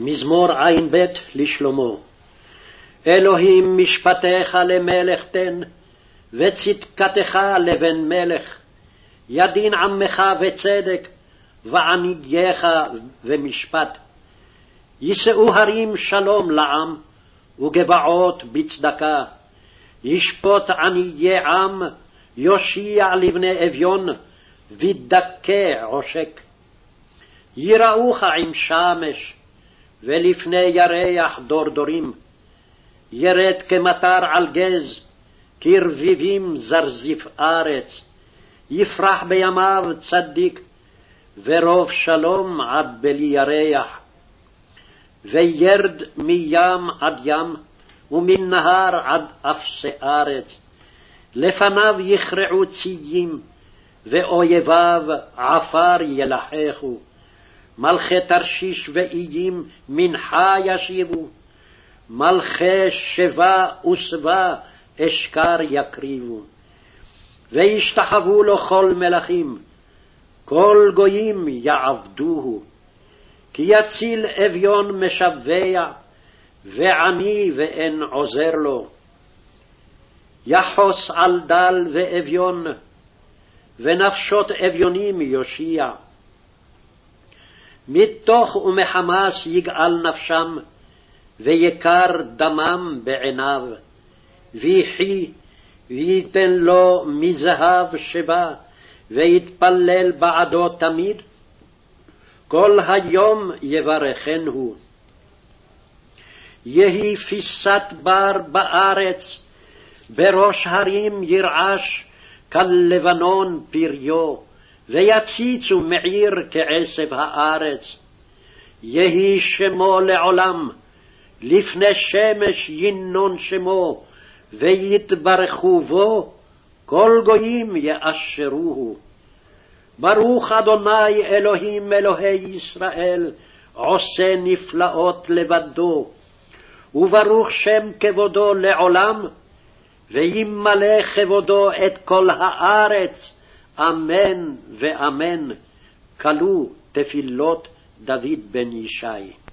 מזמור ע"ב לשלמה. אלוהים משפטיך למלך תן, וצדקתך לבן מלך. ידין עמך וצדק, ועניייך ומשפט. יישאו הרים שלום לעם, וגבעות בצדקה. ישפוט עניי עם, יושיע לבני אביון, וידכא עושק. יראוך עם שמש, ולפני ירח דורדורים. ירד כמטר על גז, כרביבים זרזיף ארץ. יפרח בימיו צדיק, ורוב שלום עד בלי ירח. וירד מים עד ים, ומן נהר עד אפסי ארץ. לפניו יכרעו ציים, ואויביו עפר ילחכו. מלכי תרשיש ואיים מנחה ישיבו, מלכי שבה ושבא אשכר יקריבו. וישתחוו לו כל מלכים, כל גויים יעבדוהו. כי יציל אביון משבע, ועני ואין עוזר לו. יחוס על דל ואביון, ונפשות אביונים יושיע. מתוך ומחמס יגאל נפשם, ויקר דמם בעיניו. ויחי, וייתן לו מזהב שבא, ויתפלל בעדו תמיד. כל היום יברכנו. יהי פיסת בר בארץ, בראש הרים ירעש, כלבנון פריו. ויציצו מעיר כעשב הארץ. יהי שמו לעולם, לפני שמש ינון שמו, ויתברכו בו, כל גויים יאשרוהו. ברוך אדוני אלוהים אלוהי ישראל, עושה נפלאות לבדו, וברוך שם כבודו לעולם, וימלא כבודו את כל הארץ, אמן ואמן, כלו תפילות דוד בן ישי.